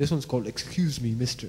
This was excuse me mister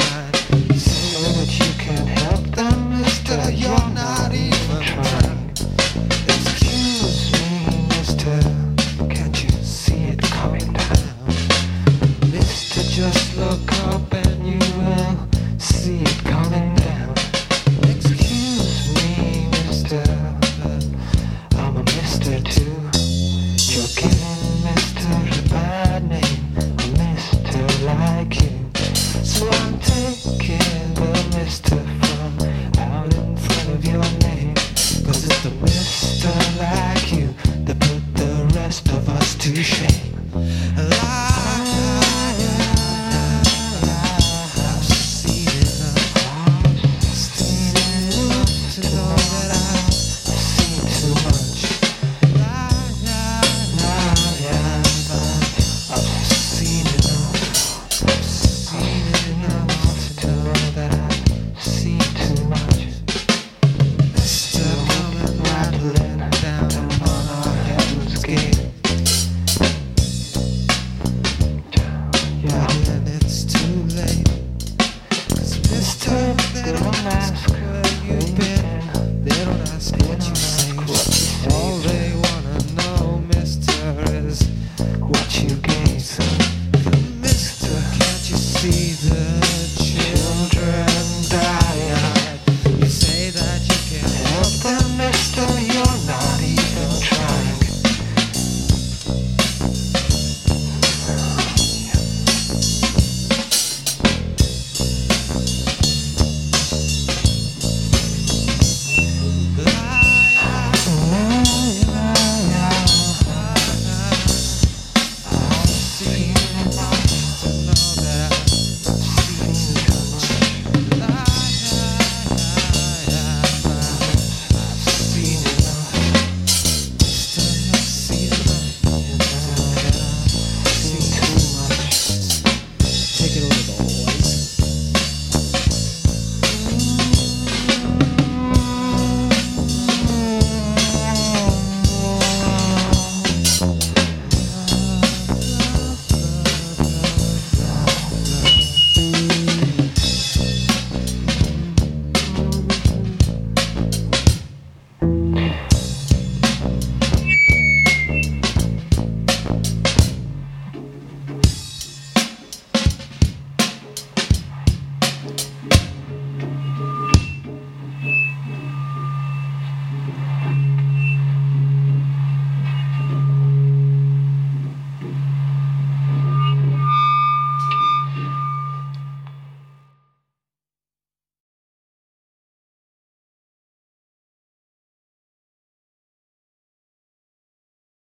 you. سنائی و نام سرس کچھ گیس